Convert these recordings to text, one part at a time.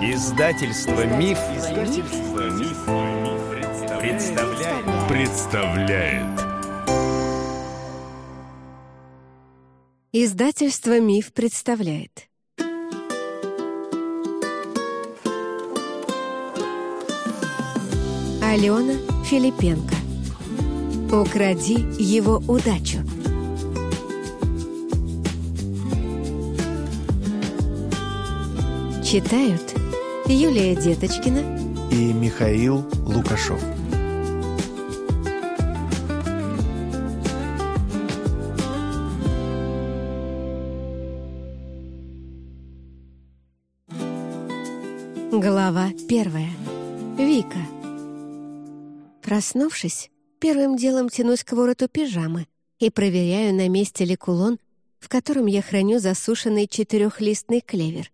Издательство Миф, Издательство Миф, представляет. представляет. Издательство Миф представляет. Алена Филипенко. Укради его удачу. Читают Юлия Деточкина и Михаил Лукашов. Глава первая. Вика. Проснувшись, первым делом тянусь к вороту пижамы и проверяю, на месте ли кулон, в котором я храню засушенный четырехлистный клевер.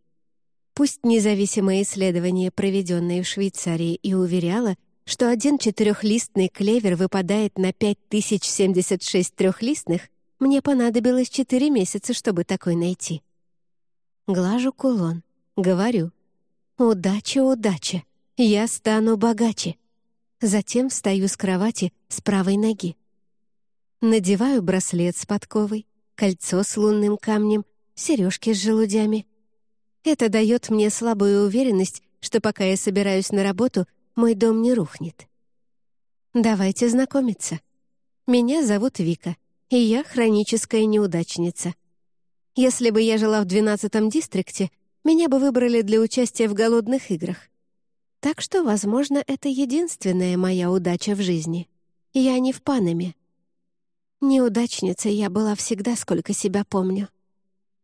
Пусть независимое исследование, проведенное в Швейцарии, и уверяло, что один четырехлистный клевер выпадает на 5076 трехлистных, мне понадобилось четыре месяца, чтобы такой найти. Глажу кулон, говорю «Удача, удача, я стану богаче». Затем встаю с кровати с правой ноги. Надеваю браслет с подковой, кольцо с лунным камнем, сережки с желудями — это дает мне слабую уверенность, что пока я собираюсь на работу, мой дом не рухнет. Давайте знакомиться. Меня зовут Вика, и я хроническая неудачница. Если бы я жила в 12-м дистрикте, меня бы выбрали для участия в голодных играх. Так что, возможно, это единственная моя удача в жизни. Я не в Панаме. Неудачницей я была всегда, сколько себя помню.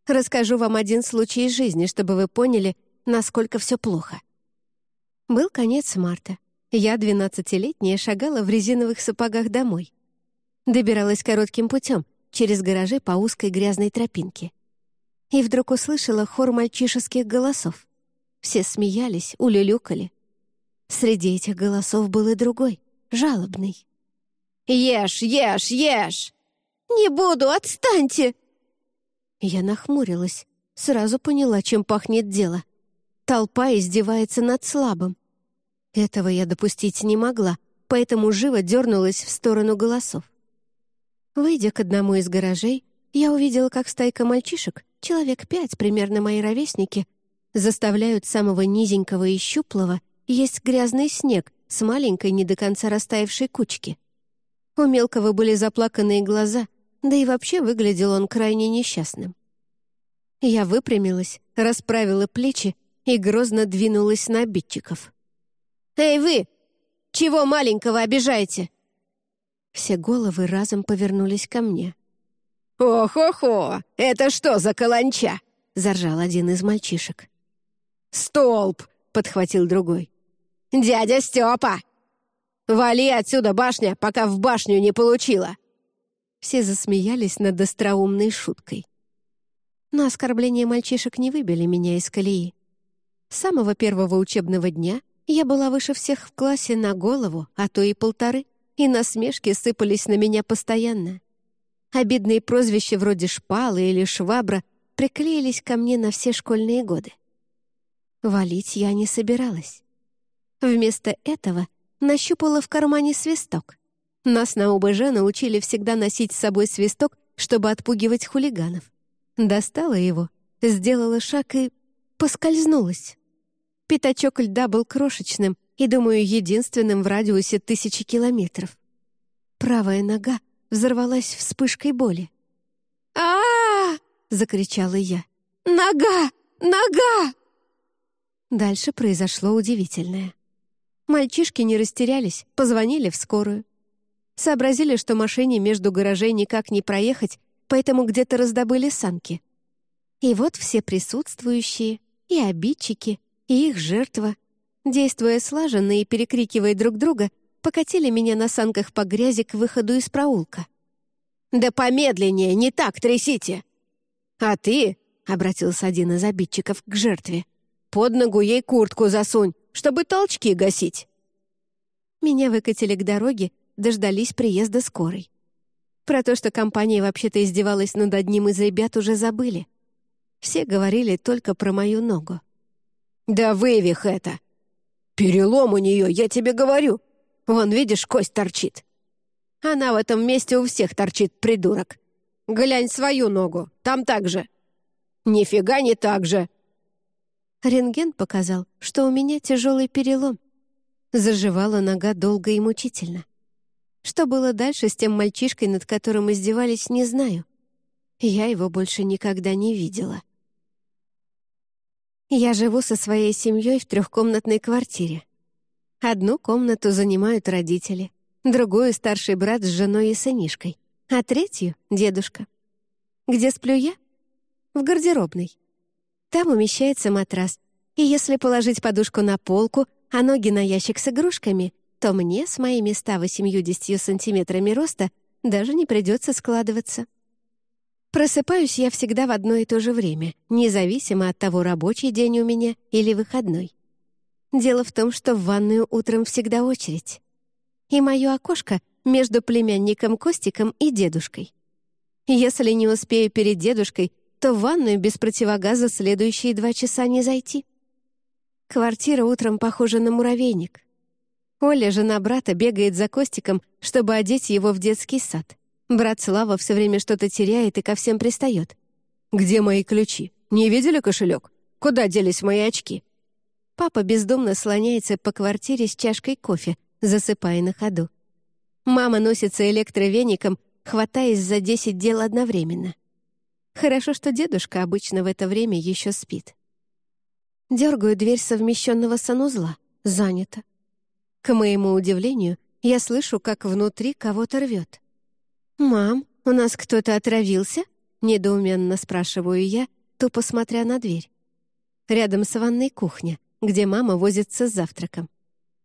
Расскажу вам один случай из жизни, чтобы вы поняли, насколько все плохо. Был конец марта. Я, двенадцатилетняя, шагала в резиновых сапогах домой. Добиралась коротким путем, через гаражи по узкой грязной тропинке. И вдруг услышала хор мальчишеских голосов. Все смеялись, улюлюкали. Среди этих голосов был и другой, жалобный. «Ешь, ешь, ешь!» «Не буду, отстаньте!» Я нахмурилась, сразу поняла, чем пахнет дело. Толпа издевается над слабым. Этого я допустить не могла, поэтому живо дернулась в сторону голосов. Выйдя к одному из гаражей, я увидела, как стайка мальчишек, человек пять, примерно мои ровесники, заставляют самого низенького и щуплого есть грязный снег с маленькой, не до конца растаявшей кучки. У мелкого были заплаканные глаза — да и вообще выглядел он крайне несчастным. Я выпрямилась, расправила плечи и грозно двинулась на обидчиков. «Эй, вы! Чего маленького обижаете?» Все головы разом повернулись ко мне. «Ох-охо! Это что за каланча?» — заржал один из мальчишек. «Столб!» — подхватил другой. «Дядя Степа! Вали отсюда, башня, пока в башню не получила!» Все засмеялись над остроумной шуткой. Но оскорбления мальчишек не выбили меня из колеи. С самого первого учебного дня я была выше всех в классе на голову, а то и полторы, и насмешки сыпались на меня постоянно. Обидные прозвища вроде «шпалы» или «швабра» приклеились ко мне на все школьные годы. Валить я не собиралась. Вместо этого нащупала в кармане свисток. Нас на ОБЖ научили всегда носить с собой свисток, чтобы отпугивать хулиганов. Достала его, сделала шаг и поскользнулась. Пятачок льда был крошечным и, думаю, единственным в радиусе тысячи километров. Правая нога взорвалась вспышкой боли. а, -а, закричала я. «Нога! Нога!» Дальше произошло удивительное. Мальчишки не растерялись, позвонили в скорую. Сообразили, что машине между гаражей никак не проехать, поэтому где-то раздобыли санки. И вот все присутствующие, и обидчики, и их жертва, действуя слаженно и перекрикивая друг друга, покатили меня на санках по грязи к выходу из проулка. «Да помедленнее, не так трясите!» «А ты», — обратился один из обидчиков к жертве, «под ногу ей куртку засунь, чтобы толчки гасить». Меня выкатили к дороге, дождались приезда скорой. Про то, что компания вообще-то издевалась над одним из ребят, уже забыли. Все говорили только про мою ногу. «Да вывих это! Перелом у нее, я тебе говорю! Вон, видишь, кость торчит!» «Она в этом месте у всех торчит, придурок! Глянь свою ногу, там так же!» «Нифига не так же!» Рентген показал, что у меня тяжелый перелом. Заживала нога долго и мучительно. Что было дальше с тем мальчишкой, над которым издевались, не знаю. Я его больше никогда не видела. Я живу со своей семьей в трехкомнатной квартире. Одну комнату занимают родители, другую — старший брат с женой и сынишкой, а третью — дедушка. Где сплю я? В гардеробной. Там умещается матрас, и если положить подушку на полку, а ноги на ящик с игрушками, то мне с моими 180 сантиметрами роста даже не придется складываться. Просыпаюсь я всегда в одно и то же время, независимо от того, рабочий день у меня или выходной. Дело в том, что в ванную утром всегда очередь. И мое окошко между племянником Костиком и дедушкой. Если не успею перед дедушкой, то в ванную без противогаза следующие два часа не зайти. Квартира утром похожа на муравейник. Оля, жена брата, бегает за Костиком, чтобы одеть его в детский сад. Брат Слава все время что-то теряет и ко всем пристает. «Где мои ключи? Не видели кошелек? Куда делись мои очки?» Папа бездумно слоняется по квартире с чашкой кофе, засыпая на ходу. Мама носится электровеником, хватаясь за десять дел одновременно. Хорошо, что дедушка обычно в это время еще спит. Дергаю дверь совмещенного санузла. Занято. К моему удивлению, я слышу, как внутри кого-то рвет. «Мам, у нас кто-то отравился?» — недоуменно спрашиваю я, тупо смотря на дверь. Рядом с ванной кухня, где мама возится с завтраком.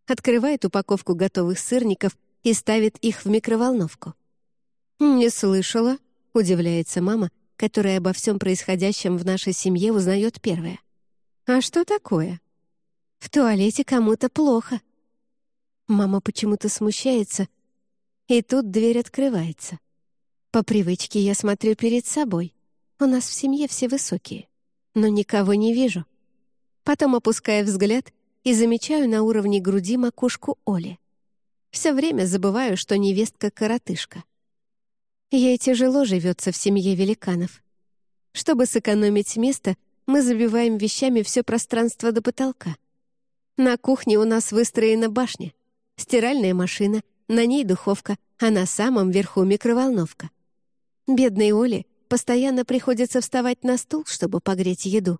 Открывает упаковку готовых сырников и ставит их в микроволновку. «Не слышала», — удивляется мама, которая обо всем происходящем в нашей семье узнает первая. «А что такое?» «В туалете кому-то плохо». Мама почему-то смущается, и тут дверь открывается. По привычке я смотрю перед собой. У нас в семье все высокие, но никого не вижу. Потом опускаю взгляд и замечаю на уровне груди макушку Оли. Все время забываю, что невестка — коротышка. Ей тяжело живется в семье великанов. Чтобы сэкономить место, мы забиваем вещами все пространство до потолка. На кухне у нас выстроена башня, стиральная машина, на ней духовка, а на самом верху микроволновка. Бедной Оле постоянно приходится вставать на стул, чтобы погреть еду.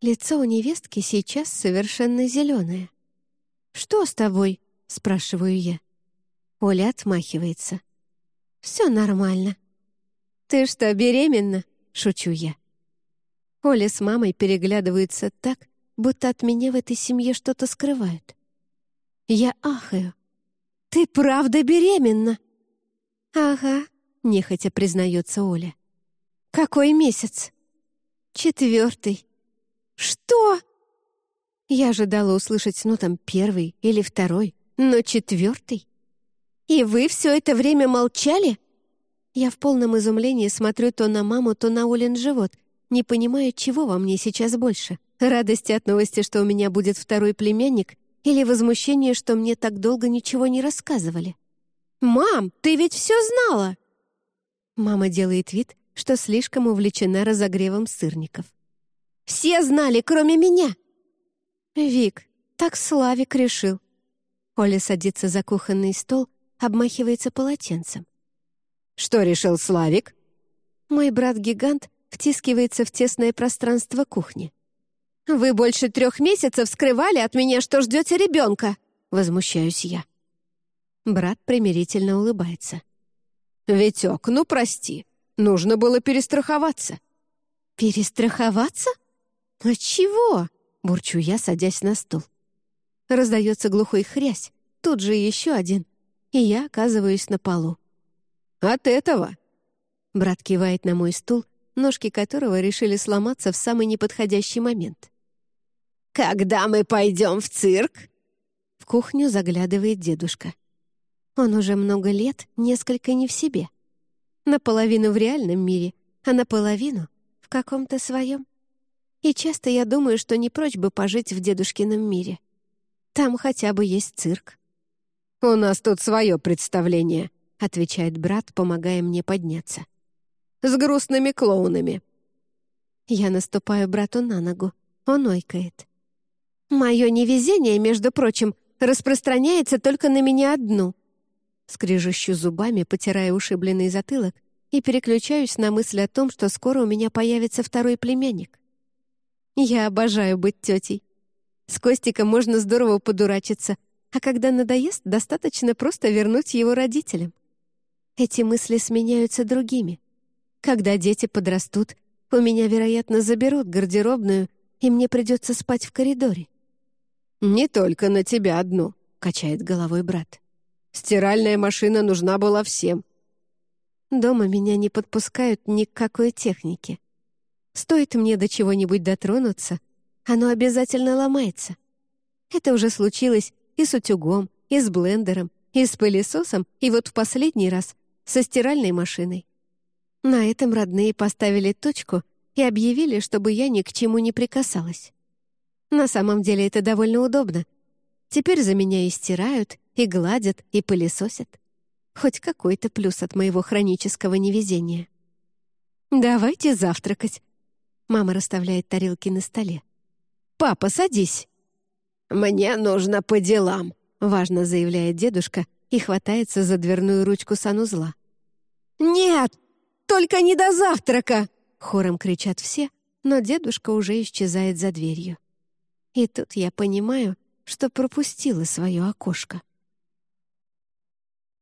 Лицо у невестки сейчас совершенно зеленое. «Что с тобой?» — спрашиваю я. Оля отмахивается. «Все нормально». «Ты что, беременна?» — шучу я. Оля с мамой переглядываются так, будто от меня в этой семье что-то скрывают. Я ахаю. «Ты правда беременна?» «Ага», — нехотя признается Оля. «Какой месяц?» «Четвертый». «Что?» Я ожидала услышать, ну там, первый или второй, но четвертый. «И вы все это время молчали?» Я в полном изумлении смотрю то на маму, то на Олин живот, не понимая, чего во мне сейчас больше. Радости от новости, что у меня будет второй племянник, или возмущение, что мне так долго ничего не рассказывали. «Мам, ты ведь все знала!» Мама делает вид, что слишком увлечена разогревом сырников. «Все знали, кроме меня!» «Вик, так Славик решил». Оля садится за кухонный стол, обмахивается полотенцем. «Что решил Славик?» Мой брат-гигант втискивается в тесное пространство кухни. «Вы больше трех месяцев скрывали от меня, что ждете ребенка!» Возмущаюсь я. Брат примирительно улыбается. «Витек, ну прости, нужно было перестраховаться». «Перестраховаться? От чего?» — бурчу я, садясь на стул. Раздается глухой хрясь, тут же еще один, и я оказываюсь на полу. «От этого!» Брат кивает на мой стул, ножки которого решили сломаться в самый неподходящий момент. «Когда мы пойдем в цирк?» В кухню заглядывает дедушка. Он уже много лет несколько не в себе. Наполовину в реальном мире, а наполовину в каком-то своем. И часто я думаю, что не прочь бы пожить в дедушкином мире. Там хотя бы есть цирк. «У нас тут свое представление», — отвечает брат, помогая мне подняться. «С грустными клоунами». Я наступаю брату на ногу. Он ойкает. «Мое невезение, между прочим, распространяется только на меня одну». Скрежещу зубами, потирая ушибленный затылок, и переключаюсь на мысль о том, что скоро у меня появится второй племянник. Я обожаю быть тетей. С Костиком можно здорово подурачиться, а когда надоест, достаточно просто вернуть его родителям. Эти мысли сменяются другими. Когда дети подрастут, у меня, вероятно, заберут гардеробную, и мне придется спать в коридоре. «Не только на тебя одну», — качает головой брат. «Стиральная машина нужна была всем». Дома меня не подпускают ни к какой технике. Стоит мне до чего-нибудь дотронуться, оно обязательно ломается. Это уже случилось и с утюгом, и с блендером, и с пылесосом, и вот в последний раз со стиральной машиной. На этом родные поставили точку и объявили, чтобы я ни к чему не прикасалась. На самом деле это довольно удобно. Теперь за меня и стирают, и гладят, и пылесосят. Хоть какой-то плюс от моего хронического невезения. «Давайте завтракать». Мама расставляет тарелки на столе. «Папа, садись». «Мне нужно по делам», — важно заявляет дедушка и хватается за дверную ручку санузла. «Нет, только не до завтрака!» — хором кричат все, но дедушка уже исчезает за дверью. И тут я понимаю, что пропустила свое окошко.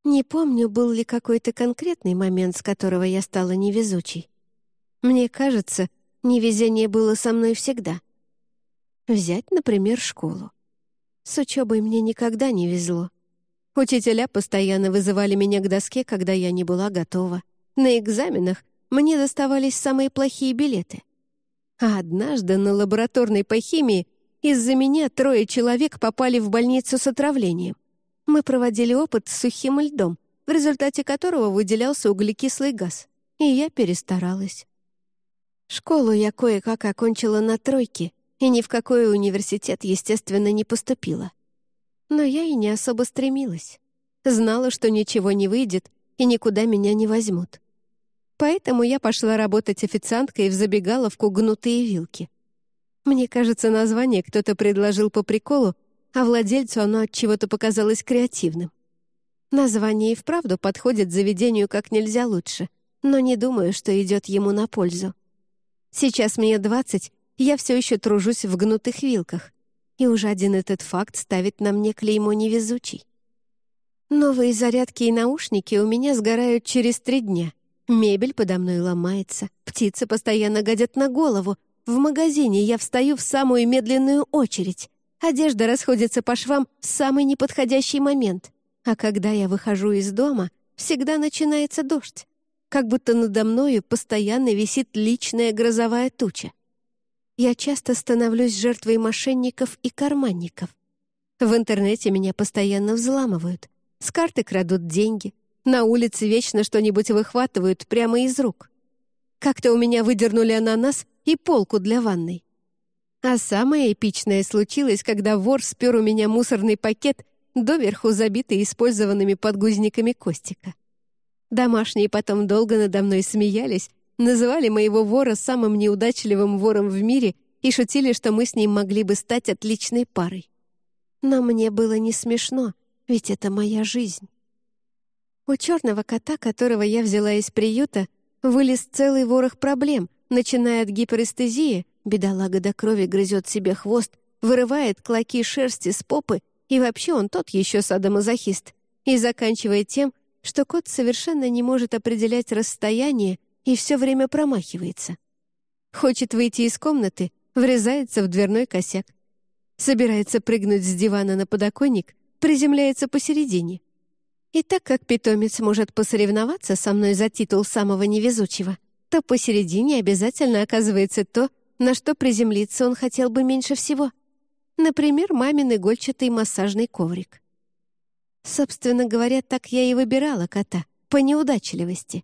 Не помню, был ли какой-то конкретный момент, с которого я стала невезучей. Мне кажется, невезение было со мной всегда. Взять, например, школу. С учебой мне никогда не везло. Учителя постоянно вызывали меня к доске, когда я не была готова. На экзаменах мне доставались самые плохие билеты. А однажды на лабораторной по химии из-за меня трое человек попали в больницу с отравлением. Мы проводили опыт с сухим льдом, в результате которого выделялся углекислый газ, и я перестаралась. Школу я кое-как окончила на тройке, и ни в какой университет, естественно, не поступила. Но я и не особо стремилась. Знала, что ничего не выйдет, и никуда меня не возьмут. Поэтому я пошла работать официанткой в забегаловку «Гнутые вилки». Мне кажется, название кто-то предложил по приколу, а владельцу оно от чего-то показалось креативным. Название и вправду подходит заведению как нельзя лучше, но не думаю, что идет ему на пользу. Сейчас мне 20, я все еще тружусь в гнутых вилках, и уже один этот факт ставит на мне клеймо невезучий. Новые зарядки и наушники у меня сгорают через три дня. Мебель подо мной ломается, птицы постоянно гадят на голову, в магазине я встаю в самую медленную очередь. Одежда расходится по швам в самый неподходящий момент. А когда я выхожу из дома, всегда начинается дождь. Как будто надо мною постоянно висит личная грозовая туча. Я часто становлюсь жертвой мошенников и карманников. В интернете меня постоянно взламывают. С карты крадут деньги. На улице вечно что-нибудь выхватывают прямо из рук. Как-то у меня выдернули ананас и полку для ванной. А самое эпичное случилось, когда вор спер у меня мусорный пакет, доверху забитый использованными подгузниками Костика. Домашние потом долго надо мной смеялись, называли моего вора самым неудачливым вором в мире и шутили, что мы с ним могли бы стать отличной парой. Но мне было не смешно, ведь это моя жизнь. У черного кота, которого я взяла из приюта, вылез целый ворох проблем — Начиная от гиперэстезии, бедолага до крови грызет себе хвост, вырывает клоки шерсти с попы, и вообще он тот еще садомазохист, и заканчивая тем, что кот совершенно не может определять расстояние и все время промахивается. Хочет выйти из комнаты, врезается в дверной косяк. Собирается прыгнуть с дивана на подоконник, приземляется посередине. И так как питомец может посоревноваться со мной за титул самого невезучего — то посередине обязательно оказывается то, на что приземлиться он хотел бы меньше всего. Например, мамин игольчатый массажный коврик. Собственно говоря, так я и выбирала кота, по неудачливости.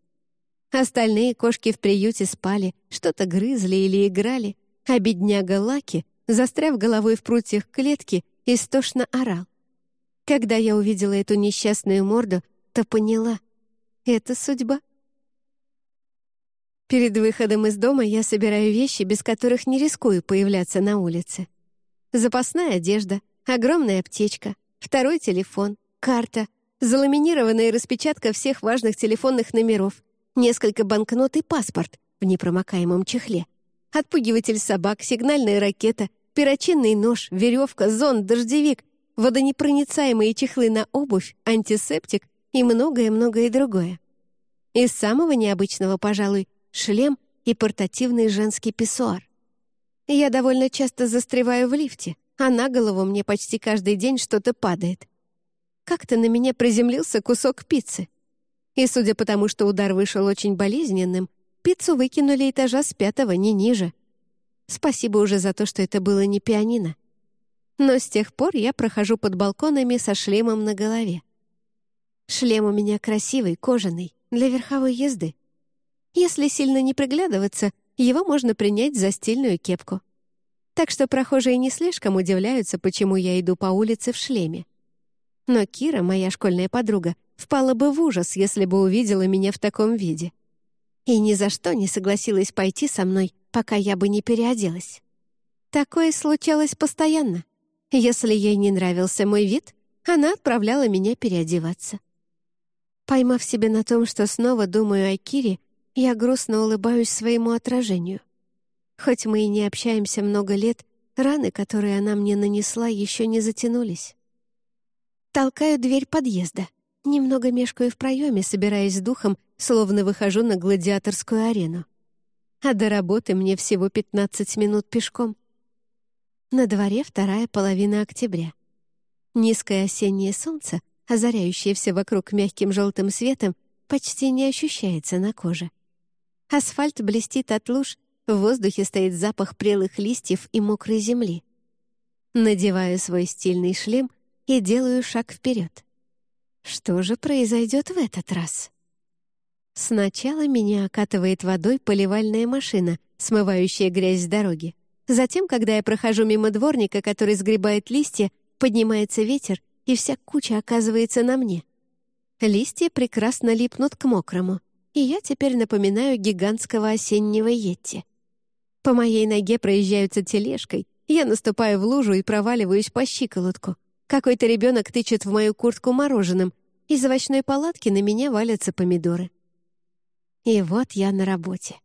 Остальные кошки в приюте спали, что-то грызли или играли, а бедняга Лаки, застряв головой в прутьях клетки, истошно орал. Когда я увидела эту несчастную морду, то поняла — это судьба. Перед выходом из дома я собираю вещи, без которых не рискую появляться на улице. Запасная одежда, огромная аптечка, второй телефон, карта, заламинированная распечатка всех важных телефонных номеров, несколько банкнот и паспорт в непромокаемом чехле, отпугиватель собак, сигнальная ракета, перочинный нож, веревка, зонт, дождевик, водонепроницаемые чехлы на обувь, антисептик и многое-многое другое. Из самого необычного, пожалуй, шлем и портативный женский писсуар. Я довольно часто застреваю в лифте, а на голову мне почти каждый день что-то падает. Как-то на меня приземлился кусок пиццы. И судя по тому, что удар вышел очень болезненным, пиццу выкинули этажа с пятого, не ниже. Спасибо уже за то, что это было не пианино. Но с тех пор я прохожу под балконами со шлемом на голове. Шлем у меня красивый, кожаный, для верховой езды. Если сильно не приглядываться, его можно принять за стильную кепку. Так что прохожие не слишком удивляются, почему я иду по улице в шлеме. Но Кира, моя школьная подруга, впала бы в ужас, если бы увидела меня в таком виде. И ни за что не согласилась пойти со мной, пока я бы не переоделась. Такое случалось постоянно. Если ей не нравился мой вид, она отправляла меня переодеваться. Поймав себя на том, что снова думаю о Кире, я грустно улыбаюсь своему отражению. Хоть мы и не общаемся много лет, раны, которые она мне нанесла, еще не затянулись. Толкаю дверь подъезда. Немного мешкаю в проеме, собираясь с духом, словно выхожу на гладиаторскую арену. А до работы мне всего 15 минут пешком. На дворе вторая половина октября. Низкое осеннее солнце, озаряющее все вокруг мягким желтым светом, почти не ощущается на коже. Асфальт блестит от луж, в воздухе стоит запах прелых листьев и мокрой земли. Надеваю свой стильный шлем и делаю шаг вперед. Что же произойдет в этот раз? Сначала меня окатывает водой поливальная машина, смывающая грязь с дороги. Затем, когда я прохожу мимо дворника, который сгребает листья, поднимается ветер, и вся куча оказывается на мне. Листья прекрасно липнут к мокрому и я теперь напоминаю гигантского осеннего йетти. По моей ноге проезжаются тележкой, я наступаю в лужу и проваливаюсь по щиколотку. Какой-то ребенок тычет в мою куртку мороженым, из овощной палатки на меня валятся помидоры. И вот я на работе.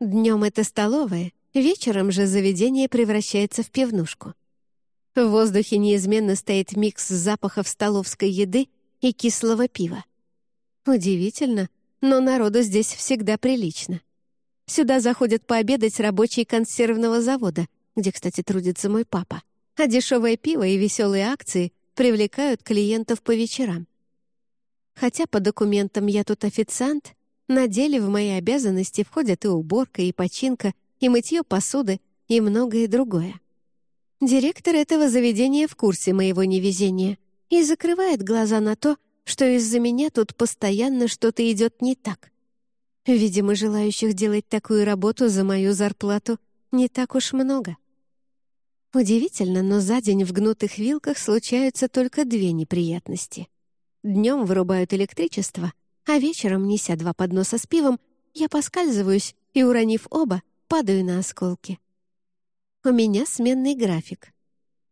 Днем это столовая, вечером же заведение превращается в пивнушку. В воздухе неизменно стоит микс запахов столовской еды и кислого пива. Удивительно, но народу здесь всегда прилично. Сюда заходят пообедать рабочие консервного завода, где, кстати, трудится мой папа. А дешевое пиво и веселые акции привлекают клиентов по вечерам. Хотя по документам я тут официант, на деле в мои обязанности входят и уборка, и починка, и мытье посуды, и многое другое. Директор этого заведения в курсе моего невезения и закрывает глаза на то, что из-за меня тут постоянно что-то идет не так. Видимо, желающих делать такую работу за мою зарплату не так уж много. Удивительно, но за день в гнутых вилках случаются только две неприятности. Днем вырубают электричество, а вечером, неся два подноса с пивом, я поскальзываюсь и, уронив оба, падаю на осколки. У меня сменный график.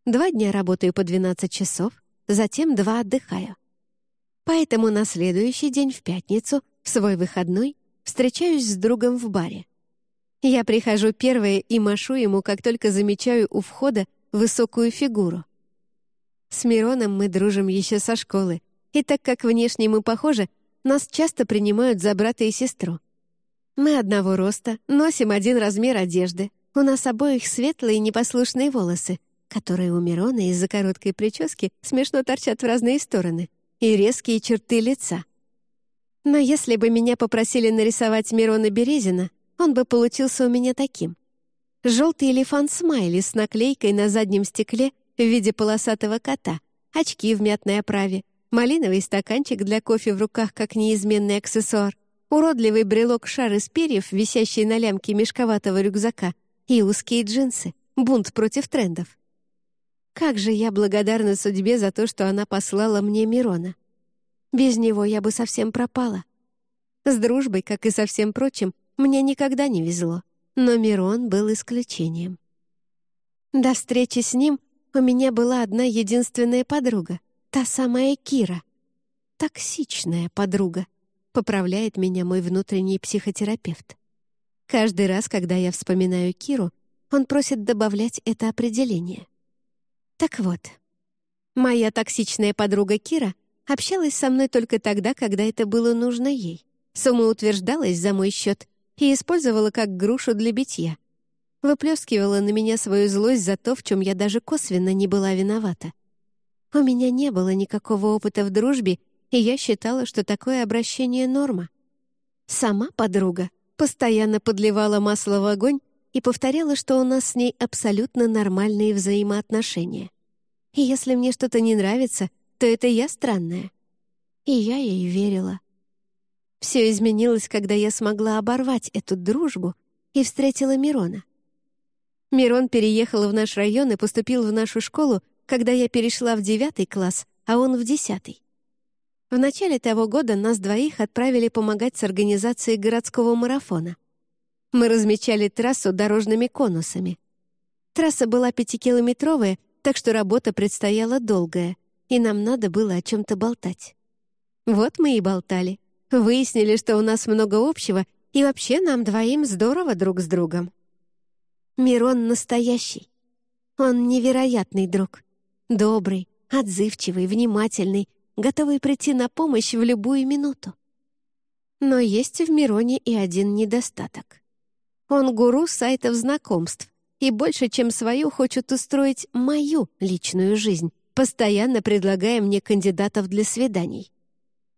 Два дня работаю по 12 часов, затем два отдыхаю. Поэтому на следующий день в пятницу, в свой выходной, встречаюсь с другом в баре. Я прихожу первая и машу ему, как только замечаю у входа высокую фигуру. С Мироном мы дружим еще со школы, и так как внешне мы похожи, нас часто принимают за брата и сестру. Мы одного роста, носим один размер одежды, у нас обоих светлые непослушные волосы, которые у Мирона из-за короткой прически смешно торчат в разные стороны — и резкие черты лица. Но если бы меня попросили нарисовать Мирона Березина, он бы получился у меня таким. Желтый элефант-смайли с наклейкой на заднем стекле в виде полосатого кота, очки в мятной оправе, малиновый стаканчик для кофе в руках как неизменный аксессуар, уродливый брелок-шар из перьев, висящий на лямке мешковатого рюкзака, и узкие джинсы, бунт против трендов. Как же я благодарна судьбе за то, что она послала мне Мирона. Без него я бы совсем пропала. С дружбой, как и со всем прочим, мне никогда не везло, но Мирон был исключением. До встречи с ним у меня была одна единственная подруга, та самая Кира. Токсичная подруга, поправляет меня мой внутренний психотерапевт. Каждый раз, когда я вспоминаю Киру, он просит добавлять это определение. Так вот, моя токсичная подруга Кира общалась со мной только тогда, когда это было нужно ей, самоутверждалась за мой счет и использовала как грушу для битья. Выплескивала на меня свою злость за то, в чем я даже косвенно не была виновата. У меня не было никакого опыта в дружбе, и я считала, что такое обращение — норма. Сама подруга постоянно подливала масло в огонь и повторяла, что у нас с ней абсолютно нормальные взаимоотношения. И если мне что-то не нравится, то это я странная. И я ей верила. Все изменилось, когда я смогла оборвать эту дружбу и встретила Мирона. Мирон переехал в наш район и поступил в нашу школу, когда я перешла в девятый класс, а он в десятый. В начале того года нас двоих отправили помогать с организацией городского марафона. Мы размечали трассу дорожными конусами. Трасса была пятикилометровая, так что работа предстояла долгая, и нам надо было о чем-то болтать. Вот мы и болтали. Выяснили, что у нас много общего, и вообще нам двоим здорово друг с другом. Мирон настоящий. Он невероятный друг. Добрый, отзывчивый, внимательный, готовый прийти на помощь в любую минуту. Но есть в Мироне и один недостаток. Он гуру сайтов знакомств и больше, чем свою, хочет устроить мою личную жизнь, постоянно предлагая мне кандидатов для свиданий.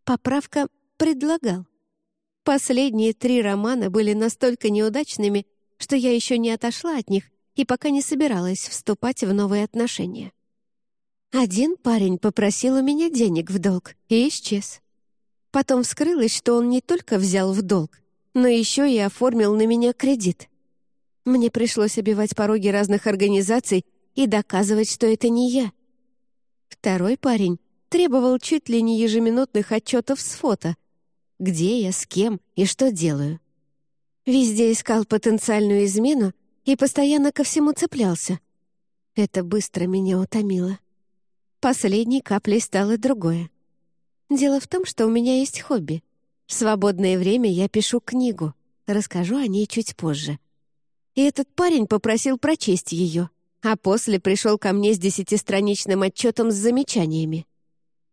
Поправка «предлагал». Последние три романа были настолько неудачными, что я еще не отошла от них и пока не собиралась вступать в новые отношения. Один парень попросил у меня денег в долг и исчез. Потом вскрылось, что он не только взял в долг, но еще и оформил на меня кредит. Мне пришлось обивать пороги разных организаций и доказывать, что это не я. Второй парень требовал чуть ли не ежеминутных отчетов с фото. Где я, с кем и что делаю. Везде искал потенциальную измену и постоянно ко всему цеплялся. Это быстро меня утомило. Последней каплей стало другое. Дело в том, что у меня есть хобби — в свободное время я пишу книгу. Расскажу о ней чуть позже. И этот парень попросил прочесть ее, а после пришел ко мне с десятистраничным отчетом с замечаниями.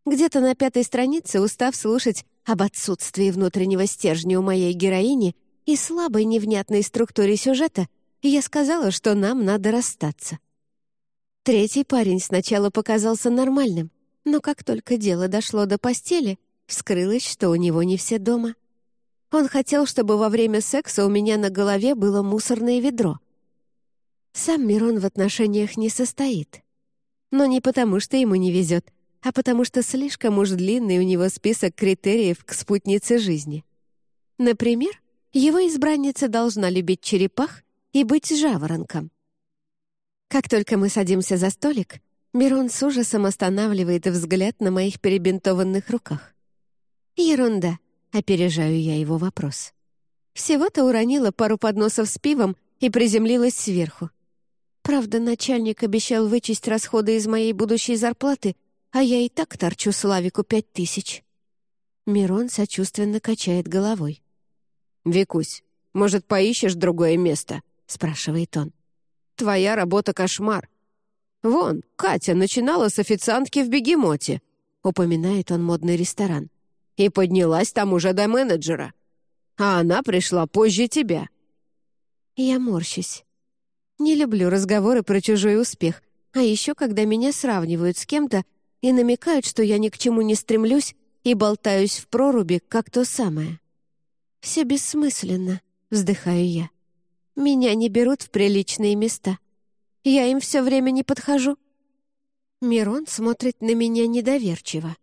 Где-то на пятой странице, устав слушать об отсутствии внутреннего стержня у моей героини и слабой невнятной структуре сюжета, я сказала, что нам надо расстаться. Третий парень сначала показался нормальным, но как только дело дошло до постели — Вскрылось, что у него не все дома. Он хотел, чтобы во время секса у меня на голове было мусорное ведро. Сам Мирон в отношениях не состоит. Но не потому, что ему не везет, а потому что слишком уж длинный у него список критериев к спутнице жизни. Например, его избранница должна любить черепах и быть жаворонком. Как только мы садимся за столик, Мирон с ужасом останавливает взгляд на моих перебинтованных руках. «Ерунда», — опережаю я его вопрос. Всего-то уронила пару подносов с пивом и приземлилась сверху. Правда, начальник обещал вычесть расходы из моей будущей зарплаты, а я и так торчу Славику пять тысяч. Мирон сочувственно качает головой. «Викусь, может, поищешь другое место?» — спрашивает он. «Твоя работа — кошмар. Вон, Катя начинала с официантки в «Бегемоте», — упоминает он модный ресторан и поднялась там уже до менеджера. А она пришла позже тебя». Я морщусь. Не люблю разговоры про чужой успех, а еще когда меня сравнивают с кем-то и намекают, что я ни к чему не стремлюсь и болтаюсь в проруби, как то самое. «Все бессмысленно», — вздыхаю я. «Меня не берут в приличные места. Я им все время не подхожу». Мирон смотрит на меня недоверчиво.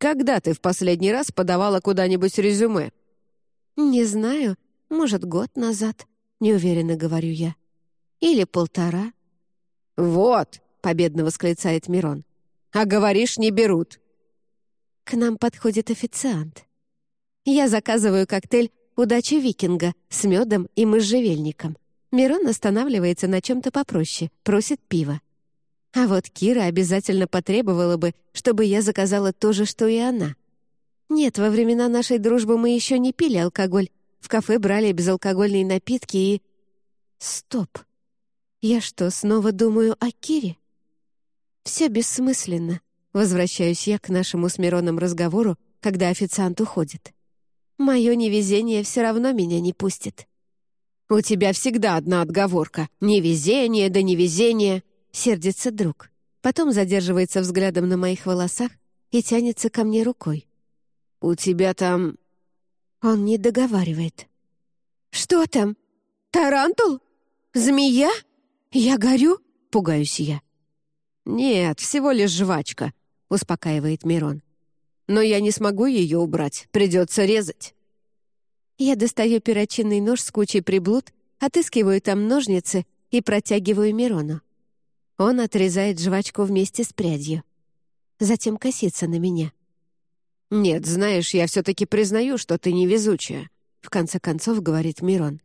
Когда ты в последний раз подавала куда-нибудь резюме?» «Не знаю. Может, год назад», — неуверенно говорю я. Или полтора. «Вот!» — победно восклицает Мирон. «А говоришь, не берут!» К нам подходит официант. Я заказываю коктейль «Удача викинга» с медом и можжевельником. Мирон останавливается на чем-то попроще, просит пива. А вот Кира обязательно потребовала бы, чтобы я заказала то же, что и она. Нет, во времена нашей дружбы мы еще не пили алкоголь, в кафе брали безалкогольные напитки и... Стоп. Я что, снова думаю о Кире? Все бессмысленно. Возвращаюсь я к нашему с Мироном разговору, когда официант уходит. Мое невезение все равно меня не пустит. «У тебя всегда одна отговорка. Невезение да невезение», — сердится друг. Потом задерживается взглядом на моих волосах и тянется ко мне рукой. «У тебя там...» Он не договаривает. «Что там? Тарантул? Змея? Я горю?» — пугаюсь я. «Нет, всего лишь жвачка», — успокаивает Мирон. «Но я не смогу ее убрать, придется резать». Я достаю перочинный нож с кучей приблуд, отыскиваю там ножницы и протягиваю Мирону. Он отрезает жвачку вместе с прядью. Затем косится на меня. «Нет, знаешь, я все-таки признаю, что ты невезучая», — в конце концов говорит Мирон.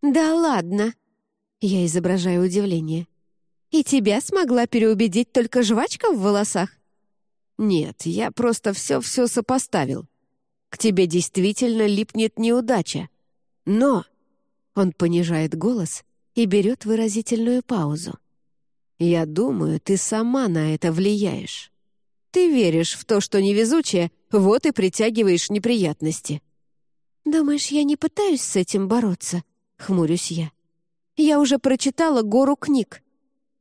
«Да ладно!» Я изображаю удивление. «И тебя смогла переубедить только жвачка в волосах?» «Нет, я просто все-все сопоставил. К тебе действительно липнет неудача. Но...» Он понижает голос и берет выразительную паузу. «Я думаю, ты сама на это влияешь. Ты веришь в то, что невезучая, вот и притягиваешь неприятности». «Думаешь, я не пытаюсь с этим бороться?» — хмурюсь я. «Я уже прочитала гору книг.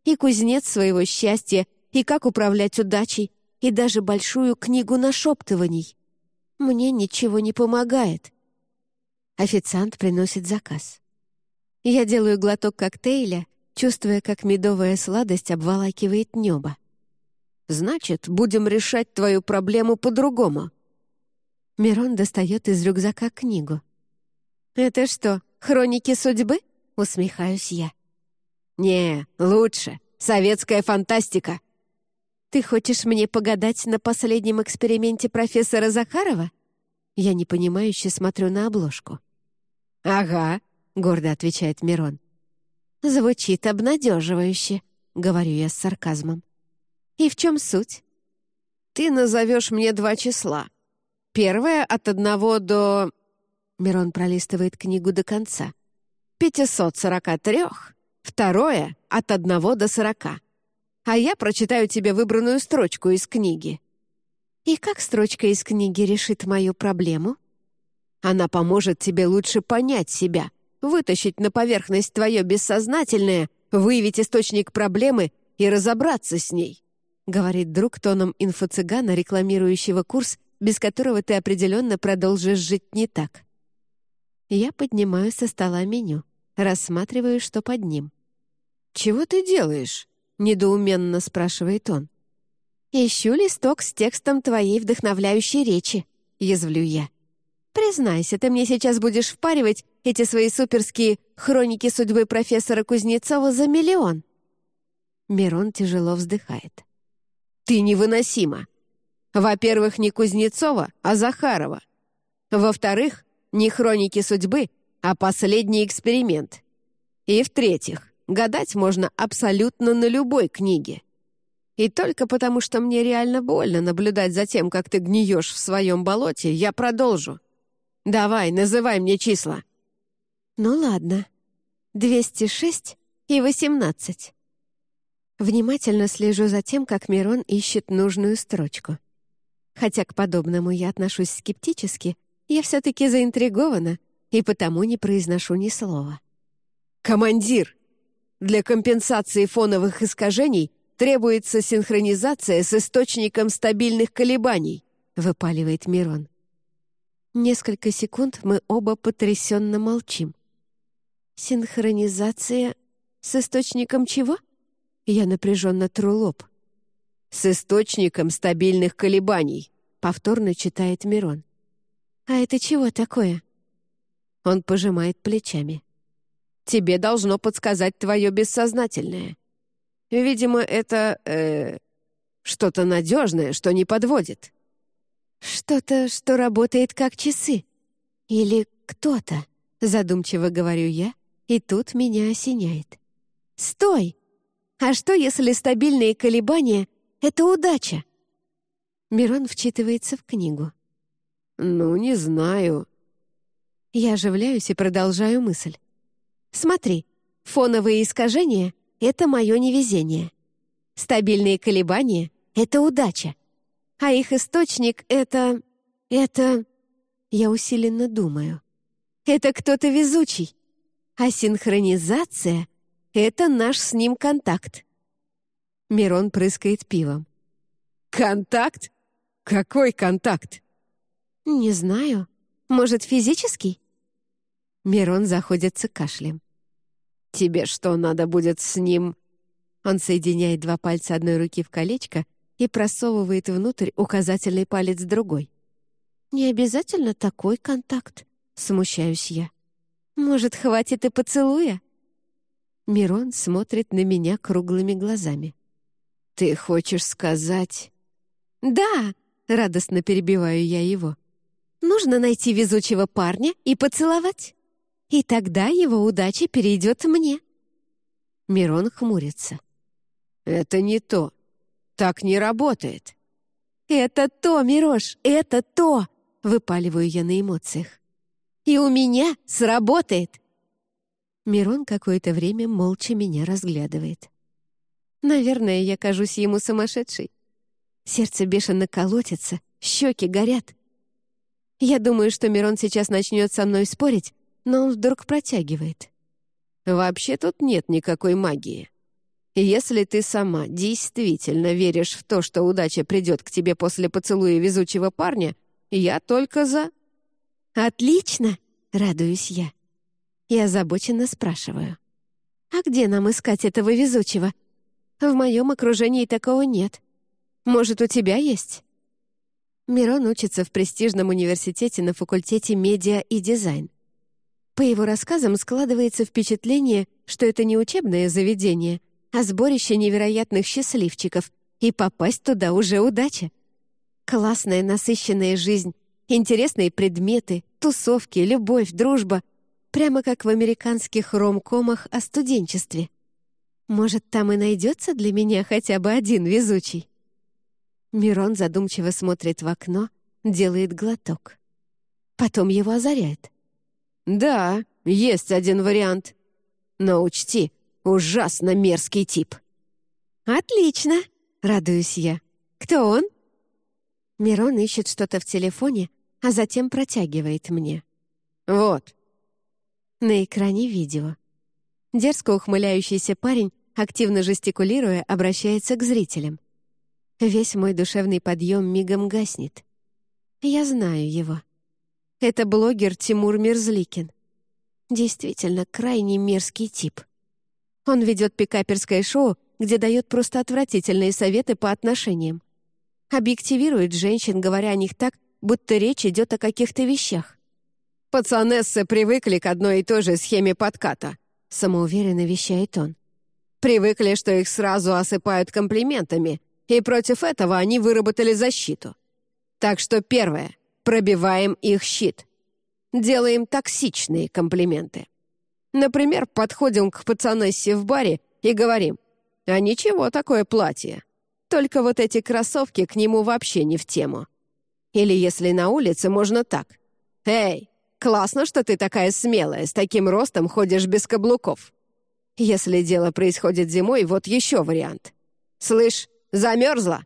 И «Кузнец своего счастья», и «Как управлять удачей», и даже большую книгу нашептываний. Мне ничего не помогает. Официант приносит заказ. Я делаю глоток коктейля, чувствуя, как медовая сладость обволакивает небо. «Значит, будем решать твою проблему по-другому». Мирон достает из рюкзака книгу. «Это что, хроники судьбы?» — усмехаюсь я. «Не, лучше. Советская фантастика». «Ты хочешь мне погадать на последнем эксперименте профессора Захарова?» Я непонимающе смотрю на обложку. «Ага», — гордо отвечает Мирон. «Звучит обнадеживающе», — говорю я с сарказмом. «И в чем суть?» «Ты назовешь мне два числа. Первое от одного до...» Мирон пролистывает книгу до конца. «543. Второе от одного до сорока а я прочитаю тебе выбранную строчку из книги». «И как строчка из книги решит мою проблему?» «Она поможет тебе лучше понять себя, вытащить на поверхность твое бессознательное, выявить источник проблемы и разобраться с ней», говорит друг тоном инфо-цыгана, рекламирующего курс, без которого ты определенно продолжишь жить не так. Я поднимаю со стола меню, рассматриваю, что под ним. «Чего ты делаешь?» — недоуменно спрашивает он. «Ищу листок с текстом твоей вдохновляющей речи», — язвлю я. «Признайся, ты мне сейчас будешь впаривать эти свои суперские хроники судьбы профессора Кузнецова за миллион». Мирон тяжело вздыхает. «Ты невыносима. Во-первых, не Кузнецова, а Захарова. Во-вторых, не хроники судьбы, а последний эксперимент. И в-третьих, Гадать можно абсолютно на любой книге. И только потому, что мне реально больно наблюдать за тем, как ты гниешь в своем болоте, я продолжу. Давай, называй мне числа. Ну ладно. 206 и 18. Внимательно слежу за тем, как Мирон ищет нужную строчку. Хотя к подобному я отношусь скептически, я все-таки заинтригована и потому не произношу ни слова. «Командир!» Для компенсации фоновых искажений требуется синхронизация с источником стабильных колебаний», — выпаливает Мирон. Несколько секунд мы оба потрясенно молчим. «Синхронизация с источником чего?» Я напряженно тру лоб. «С источником стабильных колебаний», — повторно читает Мирон. «А это чего такое?» Он пожимает плечами. тебе должно подсказать твое бессознательное. Видимо, это... Э, что-то надежное, что не подводит. Что-то, что работает как часы. Или кто-то, задумчиво говорю я, и тут меня осеняет. Стой! А что, если стабильные колебания — это удача? Мирон вчитывается в книгу. «Ну, не знаю». Я оживляюсь и продолжаю мысль. «Смотри, фоновые искажения — это мое невезение. Стабильные колебания — это удача. А их источник — это... это... Я усиленно думаю. Это кто-то везучий. А синхронизация — это наш с ним контакт. Мирон прыскает пивом. «Контакт? Какой контакт?» «Не знаю. Может, физический?» Мирон заходится кашлем. «Тебе что, надо будет с ним...» Он соединяет два пальца одной руки в колечко и просовывает внутрь указательный палец другой. «Не обязательно такой контакт», — смущаюсь я. «Может, хватит и поцелуя?» Мирон смотрит на меня круглыми глазами. «Ты хочешь сказать...» «Да!» — радостно перебиваю я его. Нужно найти везучего парня и поцеловать. И тогда его удача перейдет мне». Мирон хмурится. «Это не то. Так не работает». «Это то, Мирош, это то!» — выпаливаю я на эмоциях. «И у меня сработает!» Мирон какое-то время молча меня разглядывает. Наверное, я кажусь ему сумасшедшей. Сердце бешено колотится, щеки горят. Я думаю, что Мирон сейчас начнет со мной спорить, но он вдруг протягивает. «Вообще тут нет никакой магии. Если ты сама действительно веришь в то, что удача придет к тебе после поцелуя везучего парня, я только за...» «Отлично!» — радуюсь я. И озабоченно спрашиваю. «А где нам искать этого везучего? В моем окружении такого нет. Может, у тебя есть?» Мирон учится в престижном университете на факультете медиа и дизайн. По его рассказам складывается впечатление, что это не учебное заведение, а сборище невероятных счастливчиков, и попасть туда уже удача. Классная насыщенная жизнь, интересные предметы, тусовки, любовь, дружба. Прямо как в американских ромкомах о студенчестве. Может, там и найдется для меня хотя бы один везучий? Мирон задумчиво смотрит в окно, делает глоток. Потом его озаряет. «Да, есть один вариант. Но учти, ужасно мерзкий тип». «Отлично!» — радуюсь я. «Кто он?» Мирон ищет что-то в телефоне, а затем протягивает мне. «Вот». На экране видео. Дерзко ухмыляющийся парень, активно жестикулируя, обращается к зрителям. Весь мой душевный подъем мигом гаснет. Я знаю его. Это блогер Тимур Мерзликин. Действительно, крайне мерзкий тип. Он ведет пикаперское шоу, где дает просто отвратительные советы по отношениям. Объективирует женщин, говоря о них так, будто речь идет о каких-то вещах. «Пацанессы привыкли к одной и той же схеме подката», — самоуверенно вещает он. «Привыкли, что их сразу осыпают комплиментами, и против этого они выработали защиту. Так что первое — пробиваем их щит. Делаем токсичные комплименты. Например, подходим к пацанессе в баре и говорим, «А ничего, такое платье. Только вот эти кроссовки к нему вообще не в тему». Или если на улице, можно так. «Эй, классно, что ты такая смелая, с таким ростом ходишь без каблуков». Если дело происходит зимой, вот еще вариант. «Слышь, Замерзла?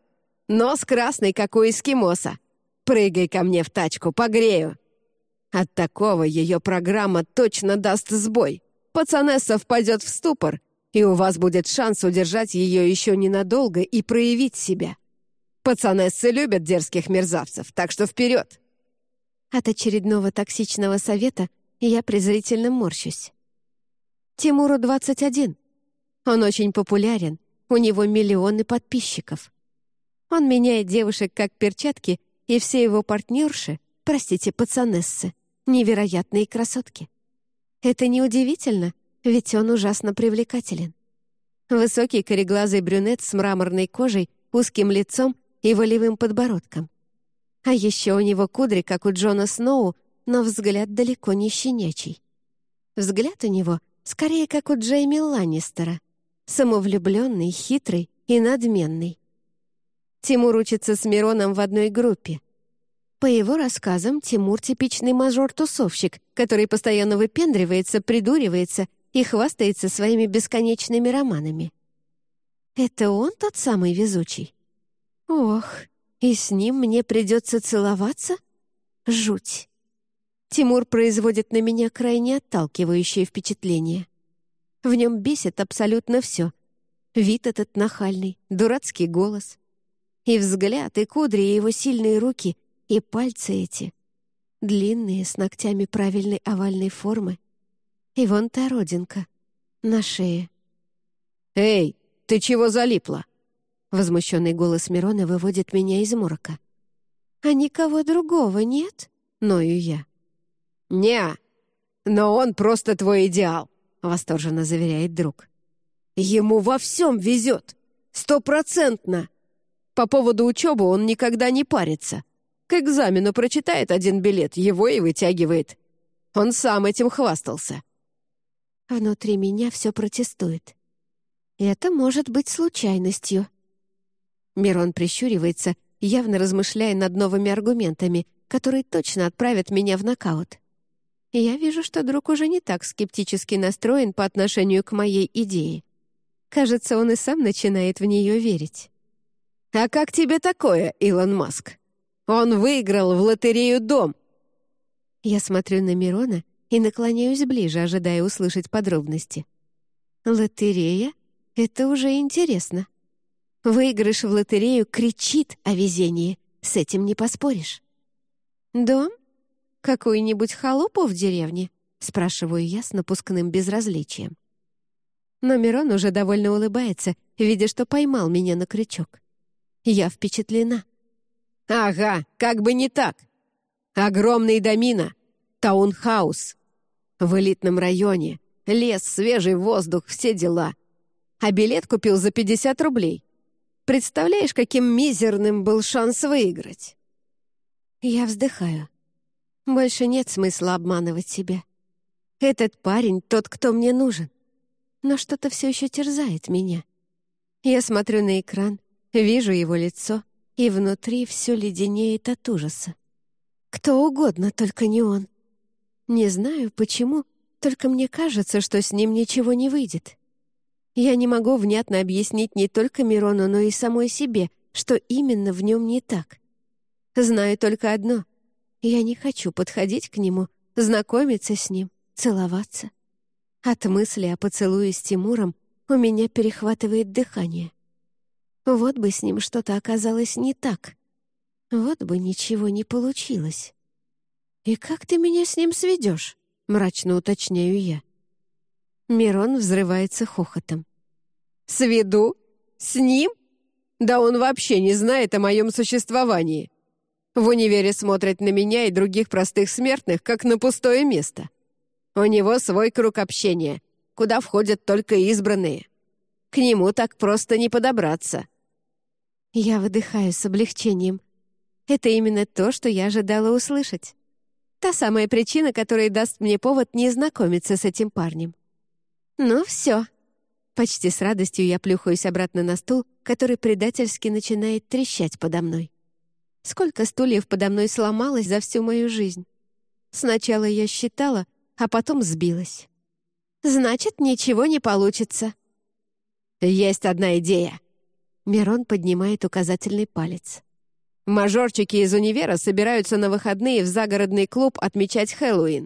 Нос красный, как у эскимоса. Прыгай ко мне в тачку, погрею. От такого ее программа точно даст сбой. Пацанесса впадет в ступор, и у вас будет шанс удержать ее еще ненадолго и проявить себя. Пацанессы любят дерзких мерзавцев, так что вперед!» От очередного токсичного совета я презрительно морщусь. Тимуру 21. Он очень популярен, у него миллионы подписчиков. Он меняет девушек как перчатки, и все его партнерши, простите, пацанессы, невероятные красотки. Это неудивительно, ведь он ужасно привлекателен. Высокий кореглазый брюнет с мраморной кожей, узким лицом и волевым подбородком. А еще у него кудри, как у Джона Сноу, но взгляд далеко не щенячий. Взгляд у него скорее как у Джейми Ланнистера, самовлюбленный, хитрый и надменный. Тимур учится с Мироном в одной группе. По его рассказам, Тимур — типичный мажор-тусовщик, который постоянно выпендривается, придуривается и хвастается своими бесконечными романами. Это он тот самый везучий? Ох, и с ним мне придется целоваться? Жуть. Тимур производит на меня крайне отталкивающее впечатление. В нем бесит абсолютно все. Вид этот нахальный, дурацкий голос. И взгляд, и кудри, и его сильные руки, и пальцы эти. Длинные, с ногтями правильной овальной формы. И вон та родинка на шее. «Эй, ты чего залипла?» Возмущенный голос Мирона выводит меня из морока. «А никого другого нет?» — ною я. «Не, но он просто твой идеал», — восторженно заверяет друг. «Ему во всем везет. Стопроцентно. По поводу учебы он никогда не парится. К экзамену прочитает один билет, его и вытягивает. Он сам этим хвастался». Внутри меня все протестует. Это может быть случайностью. Мирон прищуривается, явно размышляя над новыми аргументами, которые точно отправят меня в нокаут. Я вижу, что друг уже не так скептически настроен по отношению к моей идее. Кажется, он и сам начинает в нее верить. «А как тебе такое, Илон Маск? Он выиграл в лотерею дом!» Я смотрю на Мирона и наклоняюсь ближе, ожидая услышать подробности. «Лотерея? Это уже интересно». Выигрыш в лотерею кричит о везении, с этим не поспоришь. «Дом? Какую-нибудь халупу в деревне?» — спрашиваю я с напускным безразличием. Но Мирон уже довольно улыбается, видя, что поймал меня на крючок. Я впечатлена. «Ага, как бы не так. Огромный домина, таунхаус. В элитном районе, лес, свежий воздух, все дела. А билет купил за 50 рублей. Представляешь, каким мизерным был шанс выиграть?» Я вздыхаю. Больше нет смысла обманывать себя. Этот парень — тот, кто мне нужен. Но что-то все еще терзает меня. Я смотрю на экран, вижу его лицо, и внутри все леденеет от ужаса. Кто угодно, только не он. Не знаю, почему, только мне кажется, что с ним ничего не выйдет. Я не могу внятно объяснить не только Мирону, но и самой себе, что именно в нем не так. Знаю только одно. Я не хочу подходить к нему, знакомиться с ним, целоваться. От мысли о поцелуе с Тимуром у меня перехватывает дыхание. Вот бы с ним что-то оказалось не так. Вот бы ничего не получилось. «И как ты меня с ним сведешь?» — мрачно уточняю я. Мирон взрывается хохотом. «Сведу? С ним? Да он вообще не знает о моем существовании. В универе смотрит на меня и других простых смертных, как на пустое место. У него свой круг общения, куда входят только избранные. К нему так просто не подобраться». Я выдыхаю с облегчением. Это именно то, что я ожидала услышать. Та самая причина, которая даст мне повод не знакомиться с этим парнем. Ну все. Почти с радостью я плюхаюсь обратно на стул, который предательски начинает трещать подо мной. Сколько стульев подо мной сломалось за всю мою жизнь. Сначала я считала, а потом сбилась. Значит, ничего не получится. Есть одна идея. Мирон поднимает указательный палец. Мажорчики из универа собираются на выходные в загородный клуб отмечать Хэллоуин.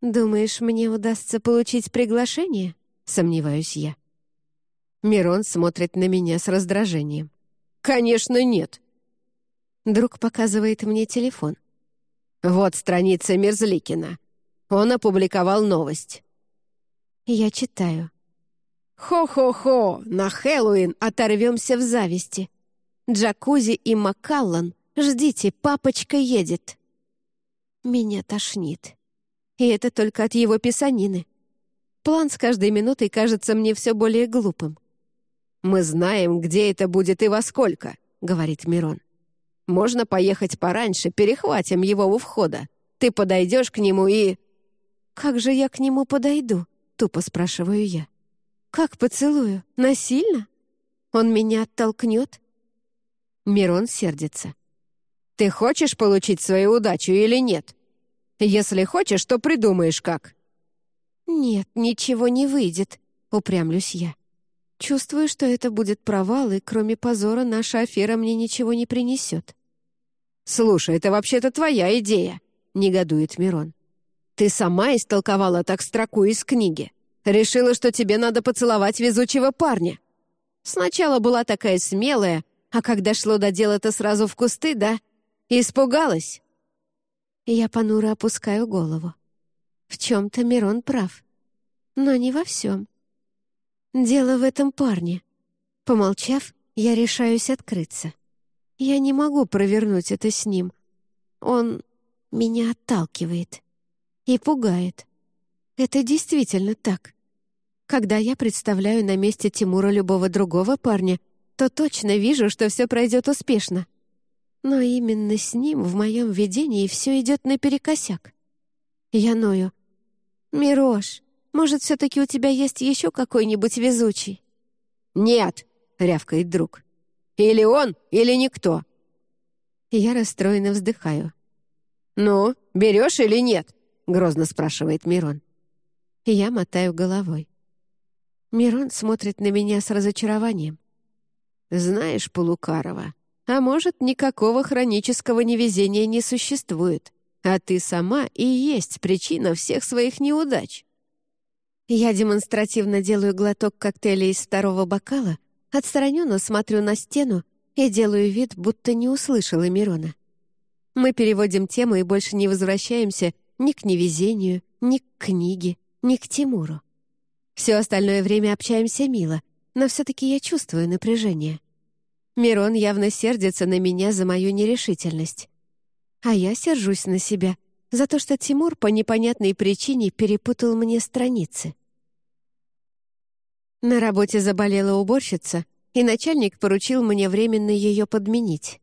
«Думаешь, мне удастся получить приглашение?» — сомневаюсь я. Мирон смотрит на меня с раздражением. «Конечно, нет!» Друг показывает мне телефон. «Вот страница Мерзликина. Он опубликовал новость». Я читаю. «Хо-хо-хо! На Хэллоуин оторвемся в зависти. Джакузи и Маккаллан, ждите, папочка едет». Меня тошнит. И это только от его писанины. план с каждой минутой кажется мне все более глупым. «Мы знаем, где это будет и во сколько», — говорит Мирон. «Можно поехать пораньше, перехватим его у входа. Ты подойдешь к нему и...» «Как же я к нему подойду?» — тупо спрашиваю я. «Как поцелую? Насильно? Он меня оттолкнет?» Мирон сердится. «Ты хочешь получить свою удачу или нет? Если хочешь, то придумаешь как». «Нет, ничего не выйдет», — упрямлюсь я. Чувствую, что это будет провал, и кроме позора наша афера мне ничего не принесет. «Слушай, это вообще-то твоя идея», — негодует Мирон. «Ты сама истолковала так строку из книги. Решила, что тебе надо поцеловать везучего парня. Сначала была такая смелая, а когда шло до дела-то сразу в кусты, да? Испугалась?» Я понуро опускаю голову. В чем-то Мирон прав. Но не во всем. Дело в этом парне. Помолчав, я решаюсь открыться. Я не могу провернуть это с ним. Он меня отталкивает и пугает. Это действительно так. Когда я представляю на месте Тимура любого другого парня, то точно вижу, что все пройдет успешно. Но именно с ним в моем видении все идет наперекосяк. Я ною. «Мирош, может, все-таки у тебя есть еще какой-нибудь везучий?» «Нет!» — рявкает друг. «Или он, или никто!» Я расстроенно вздыхаю. «Ну, берешь или нет?» — грозно спрашивает Мирон. Я мотаю головой. Мирон смотрит на меня с разочарованием. «Знаешь, Полукарова, а может, никакого хронического невезения не существует, а ты сама и есть причина всех своих неудач. Я демонстративно делаю глоток коктейля из второго бокала, отстраненно смотрю на стену и делаю вид, будто не услышала Мирона. Мы переводим тему и больше не возвращаемся ни к невезению, ни к книге, ни к Тимуру. Все остальное время общаемся мило, но все-таки я чувствую напряжение. Мирон явно сердится на меня за мою нерешительность. А я сержусь на себя за то, что Тимур по непонятной причине перепутал мне страницы. На работе заболела уборщица, и начальник поручил мне временно ее подменить.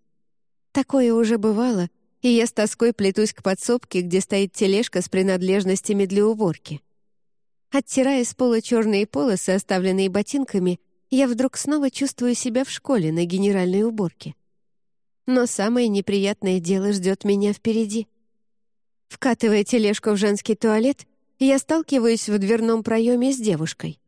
Такое уже бывало, и я с тоской плетусь к подсобке, где стоит тележка с принадлежностями для уборки. Оттирая с пола черные полосы, оставленные ботинками, я вдруг снова чувствую себя в школе на генеральной уборке. Но самое неприятное дело ждет меня впереди. Вкатывая тележку в женский туалет, я сталкиваюсь в дверном проеме с девушкой.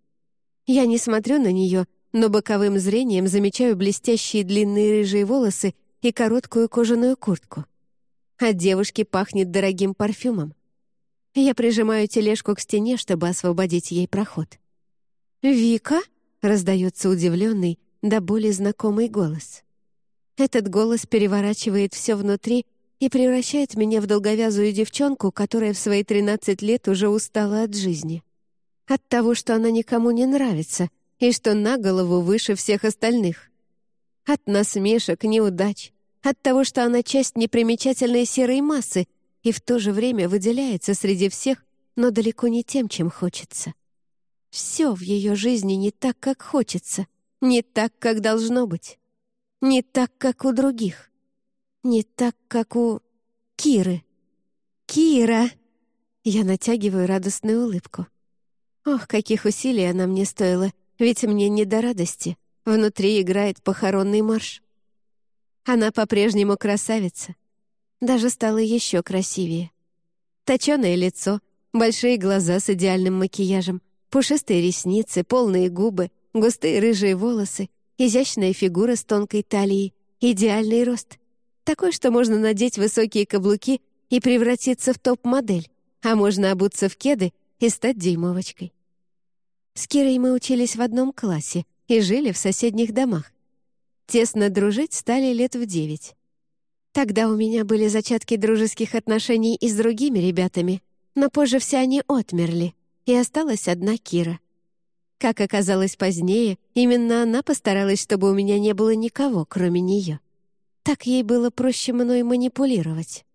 Я не смотрю на нее, но боковым зрением замечаю блестящие длинные рыжие волосы и короткую кожаную куртку. От девушки пахнет дорогим парфюмом. Я прижимаю тележку к стене, чтобы освободить ей проход. «Вика?» — раздается удивленный, да более знакомый голос. Этот голос переворачивает все внутри и превращает меня в долговязую девчонку, которая в свои 13 лет уже устала от жизни. От того, что она никому не нравится и что на голову выше всех остальных. От насмешек, неудач, от того, что она часть непримечательной серой массы и в то же время выделяется среди всех, но далеко не тем, чем хочется. Все в ее жизни не так, как хочется, не так, как должно быть, не так, как у других, не так, как у Киры. «Кира!» Я натягиваю радостную улыбку. Ох, каких усилий она мне стоила, ведь мне не до радости. Внутри играет похоронный марш. Она по-прежнему красавица. Даже стала еще красивее. Точеное лицо, большие глаза с идеальным макияжем, пушистые ресницы, полные губы, густые рыжие волосы, изящная фигура с тонкой талией, идеальный рост. Такой, что можно надеть высокие каблуки и превратиться в топ-модель, а можно обуться в кеды и стать дюймовочкой. С Кирой мы учились в одном классе и жили в соседних домах. Тесно дружить стали лет в девять. Тогда у меня были зачатки дружеских отношений и с другими ребятами, но позже все они отмерли, и осталась одна Кира. Как оказалось позднее, именно она постаралась, чтобы у меня не было никого, кроме нее. Так ей было проще мной манипулировать.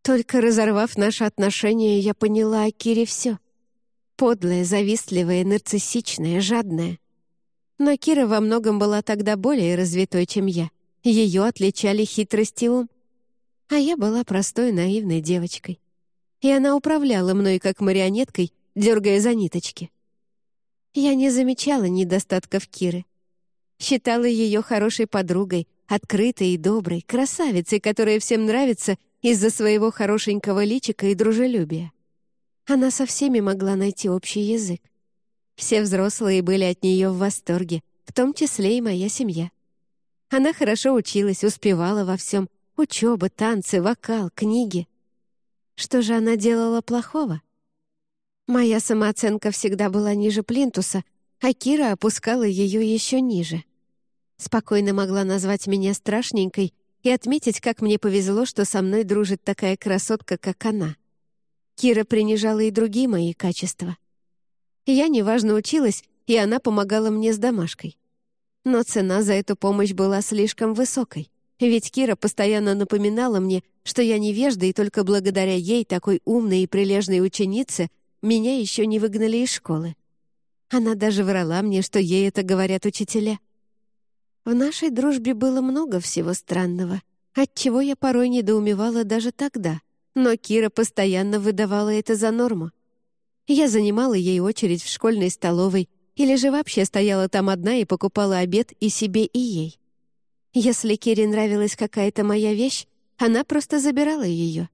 Только разорвав наши отношения, я поняла о Кире все — Подлая, завистливая, нарциссичная, жадная. Но Кира во многом была тогда более развитой, чем я. Ее отличали хитрость и ум. А я была простой, наивной девочкой. И она управляла мной как марионеткой, дергая за ниточки. Я не замечала недостатков Киры. Считала ее хорошей подругой, открытой и доброй, красавицей, которая всем нравится из-за своего хорошенького личика и дружелюбия. Она со всеми могла найти общий язык. Все взрослые были от нее в восторге, в том числе и моя семья. Она хорошо училась, успевала во всем. Учеба, танцы, вокал, книги. Что же она делала плохого? Моя самооценка всегда была ниже плинтуса, а Кира опускала ее еще ниже. Спокойно могла назвать меня страшненькой и отметить, как мне повезло, что со мной дружит такая красотка, как она. Кира принижала и другие мои качества. Я неважно училась, и она помогала мне с домашкой. Но цена за эту помощь была слишком высокой, ведь Кира постоянно напоминала мне, что я невежда, и только благодаря ей, такой умной и прилежной ученице, меня еще не выгнали из школы. Она даже врала мне, что ей это говорят учителя. В нашей дружбе было много всего странного, отчего я порой недоумевала даже тогда, но Кира постоянно выдавала это за норму. Я занимала ей очередь в школьной столовой или же вообще стояла там одна и покупала обед и себе, и ей. Если Кире нравилась какая-то моя вещь, она просто забирала ее.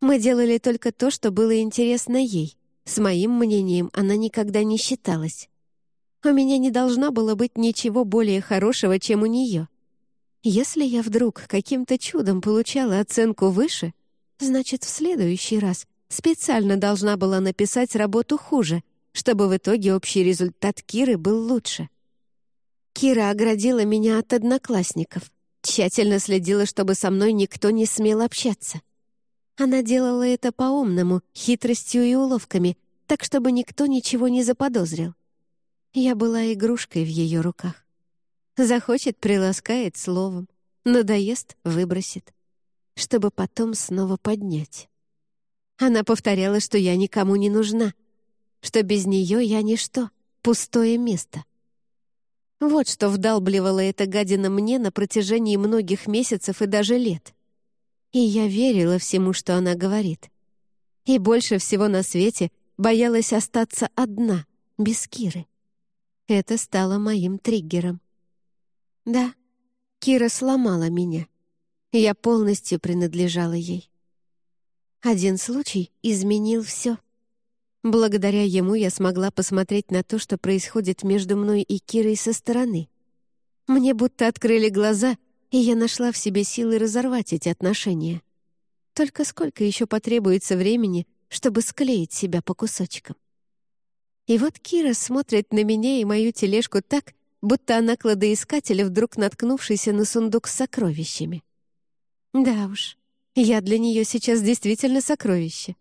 Мы делали только то, что было интересно ей. С моим мнением она никогда не считалась. У меня не должно было быть ничего более хорошего, чем у нее. Если я вдруг каким-то чудом получала оценку выше, значит, в следующий раз специально должна была написать работу хуже, чтобы в итоге общий результат Киры был лучше. Кира оградила меня от одноклассников, тщательно следила, чтобы со мной никто не смел общаться. Она делала это по-умному, хитростью и уловками, так, чтобы никто ничего не заподозрил. Я была игрушкой в ее руках. Захочет — приласкает словом, надоест — выбросит, чтобы потом снова поднять. Она повторяла, что я никому не нужна, что без нее я ничто, пустое место. Вот что вдалбливала эта гадина мне на протяжении многих месяцев и даже лет. И я верила всему, что она говорит. И больше всего на свете боялась остаться одна, без Киры. Это стало моим триггером. Да, Кира сломала меня. Я полностью принадлежала ей. Один случай изменил все. Благодаря ему я смогла посмотреть на то, что происходит между мной и Кирой со стороны. Мне будто открыли глаза, и я нашла в себе силы разорвать эти отношения. Только сколько еще потребуется времени, чтобы склеить себя по кусочкам? И вот Кира смотрит на меня и мою тележку так, будто она кладоискатель, вдруг наткнувшийся на сундук с сокровищами. Да уж, я для нее сейчас действительно сокровище.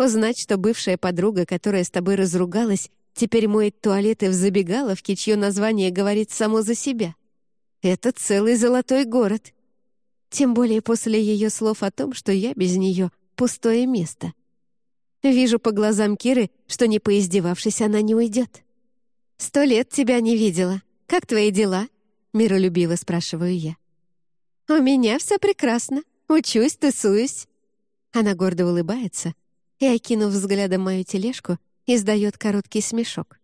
Узнать, что бывшая подруга, которая с тобой разругалась, теперь моет туалеты в забегаловке, чье название говорит само за себя. Это целый золотой город. Тем более после ее слов о том, что я без нее — пустое место. Вижу по глазам Киры, что не поиздевавшись, она не уйдет. «Сто лет тебя не видела. Как твои дела?» — миролюбиво спрашиваю я. «У меня все прекрасно. Учусь, тусуюсь». Она гордо улыбается и, окинув взглядом мою тележку, издает короткий смешок.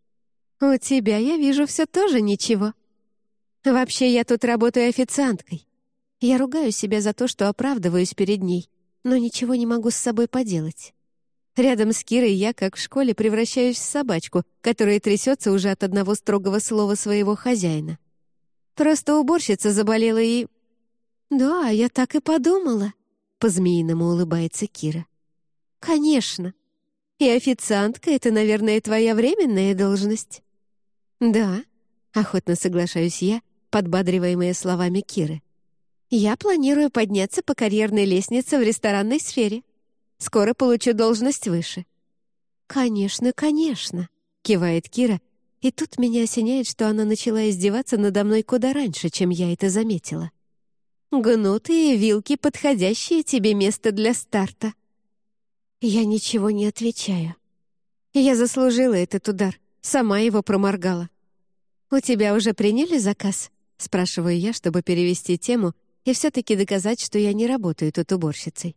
«У тебя, я вижу, все тоже ничего. Вообще, я тут работаю официанткой. Я ругаю себя за то, что оправдываюсь перед ней, но ничего не могу с собой поделать. Рядом с Кирой я, как в школе, превращаюсь в собачку, которая трясется уже от одного строгого слова своего хозяина. Просто уборщица заболела и «Да, я так и подумала», — по-змеиному улыбается Кира. «Конечно. И официантка — это, наверное, твоя временная должность?» «Да», — охотно соглашаюсь я, подбадриваемая словами Киры. «Я планирую подняться по карьерной лестнице в ресторанной сфере. Скоро получу должность выше». «Конечно, конечно», — кивает Кира, и тут меня осеняет, что она начала издеваться надо мной куда раньше, чем я это заметила. Гнутые вилки — подходящее тебе место для старта». Я ничего не отвечаю. Я заслужила этот удар, сама его проморгала. «У тебя уже приняли заказ?» — спрашиваю я, чтобы перевести тему и все-таки доказать, что я не работаю тут уборщицей.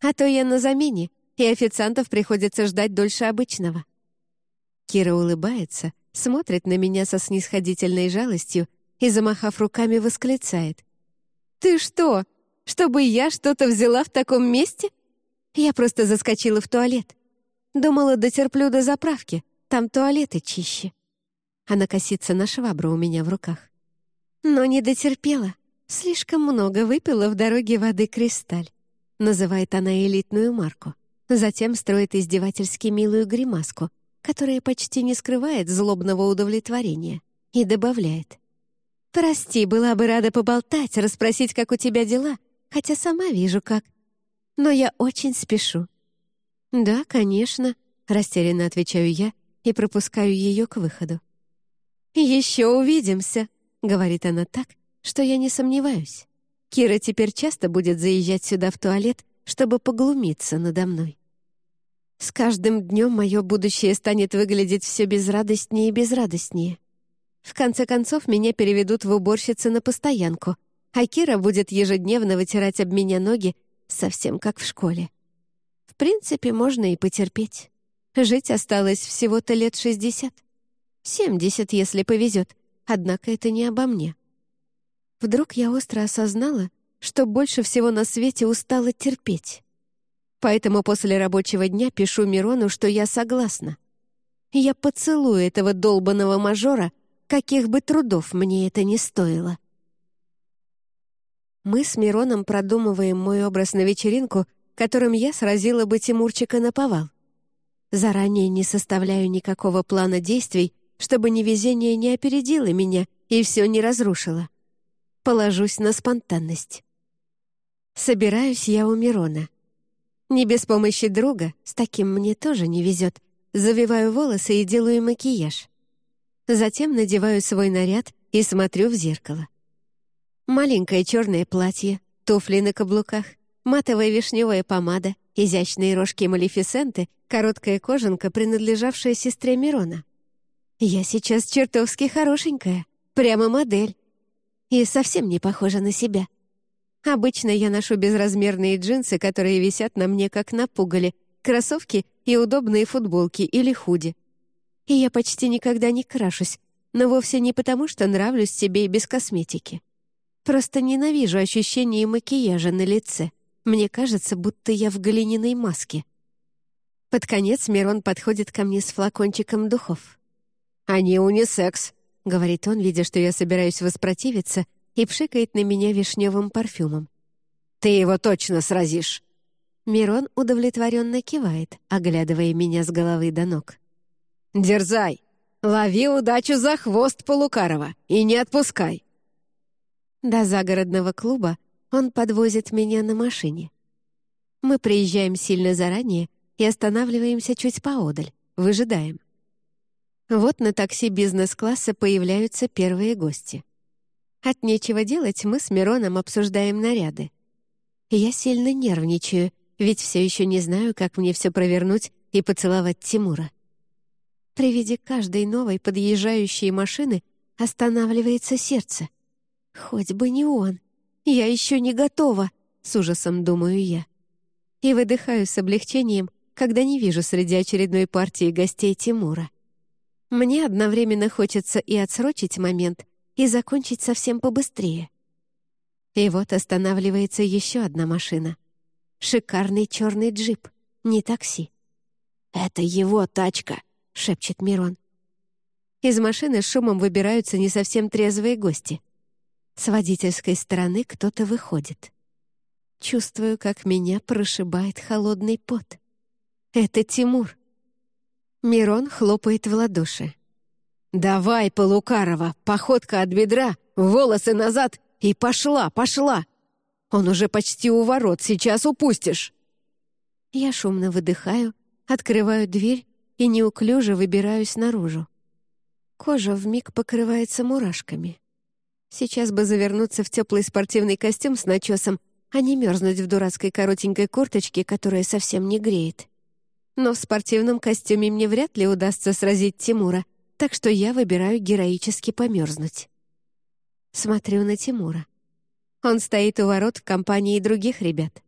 А то я на замене, и официантов приходится ждать дольше обычного. Кира улыбается, смотрит на меня со снисходительной жалостью и, замахав руками, восклицает. «Ты что, чтобы я что-то взяла в таком месте?» Я просто заскочила в туалет. Думала, дотерплю до заправки, там туалеты чище. Она косится на швабру у меня в руках. Но не дотерпела. Слишком много выпила в дороге воды «Кристаль». Называет она элитную марку. Затем строит издевательски милую гримаску, которая почти не скрывает злобного удовлетворения, и добавляет. «Прости, была бы рада поболтать, расспросить, как у тебя дела, хотя сама вижу, как. Но я очень спешу». «Да, конечно», — растерянно отвечаю я и пропускаю ее к выходу. «Еще увидимся», — говорит она так, что я не сомневаюсь. Кира теперь часто будет заезжать сюда в туалет, чтобы поглумиться надо мной. С каждым днем мое будущее станет выглядеть все безрадостнее и безрадостнее. В конце концов, меня переведут в уборщицы на постоянку, а Кира будет ежедневно вытирать об меня ноги, совсем как в школе. В принципе, можно и потерпеть. Жить осталось всего-то лет шестьдесят. Семьдесят, если повезет, однако это не обо мне. Вдруг я остро осознала, что больше всего на свете устала терпеть. Поэтому после рабочего дня пишу Мирону, что я согласна. Я поцелую этого долбанного мажора, каких бы трудов мне это не стоило. Мы с Мироном продумываем мой образ на вечеринку, которым я сразила бы Тимурчика на повал. Заранее не составляю никакого плана действий, чтобы невезение не опередило меня и все не разрушило. Положусь на спонтанность. Собираюсь я у Мирона. Не без помощи друга, с таким мне тоже не везет, завиваю волосы и делаю макияж. Затем надеваю свой наряд и смотрю в зеркало. Маленькое черное платье, туфли на каблуках, матовая вишневая помада, изящные рожки Малефисенты, короткая кожанка, принадлежавшая сестре Мирона. Я сейчас чертовски хорошенькая, прямо модель. И совсем не похожа на себя — Обычно я ношу безразмерные джинсы, которые висят на мне как на пугале, кроссовки и удобные футболки или худи. И я почти никогда не крашусь, но вовсе не потому, что нравлюсь себе и без косметики. Просто ненавижу ощущение макияжа на лице. Мне кажется, будто я в глиняной маске. Под конец Мирон подходит ко мне с флакончиком духов. «Они унисекс», — говорит он, видя, что я собираюсь воспротивиться, и пшикает на меня вишневым парфюмом. «Ты его точно сразишь!» Мирон удовлетворенно кивает, оглядывая меня с головы до ног. «Дерзай! Лови удачу за хвост Полукарова и не отпускай!» До загородного клуба он подвозит меня на машине. Мы приезжаем сильно заранее и останавливаемся чуть поодаль, выжидаем. Вот на такси бизнес-класса появляются первые гости. От нечего делать мы с Мироном обсуждаем наряды. Я сильно нервничаю, ведь все еще не знаю, как мне все провернуть и поцеловать Тимура. При виде каждой новой подъезжающей машины останавливается сердце. Хоть бы не он. Я еще не готова, с ужасом думаю я. И выдыхаю с облегчением, когда не вижу среди очередной партии гостей Тимура. Мне одновременно хочется и отсрочить момент, и закончить совсем побыстрее. И вот останавливается еще одна машина. Шикарный черный джип, не такси. «Это его тачка», — шепчет Мирон. Из машины с шумом выбираются не совсем трезвые гости. С водительской стороны кто-то выходит. Чувствую, как меня прошибает холодный пот. Это Тимур. Мирон хлопает в ладоши. «Давай, Полукарова, походка от бедра, волосы назад и пошла, пошла! Он уже почти у ворот, сейчас упустишь!» Я шумно выдыхаю, открываю дверь и неуклюже выбираюсь наружу. Кожа вмиг покрывается мурашками. Сейчас бы завернуться в теплый спортивный костюм с начесом, а не мерзнуть в дурацкой коротенькой курточке, которая совсем не греет. Но в спортивном костюме мне вряд ли удастся сразить Тимура, так что я выбираю героически померзнуть. Смотрю на Тимура. Он стоит у ворот в компании других ребят.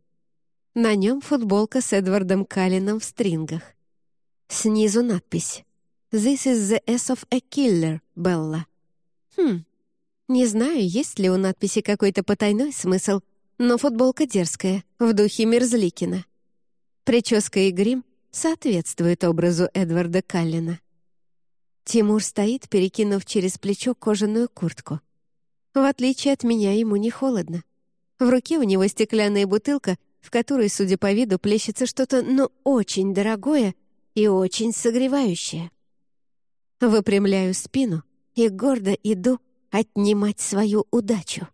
На нем футболка с Эдвардом Каллином в стрингах. Снизу надпись «This is the S of a killer, Белла». Хм, не знаю, есть ли у надписи какой-то потайной смысл, но футболка дерзкая, в духе Мерзликина. Прическа и грим соответствуют образу Эдварда Каллина. Тимур стоит, перекинув через плечо кожаную куртку. В отличие от меня, ему не холодно. В руке у него стеклянная бутылка, в которой, судя по виду, плещется что-то, ну, очень дорогое и очень согревающее. Выпрямляю спину и гордо иду отнимать свою удачу.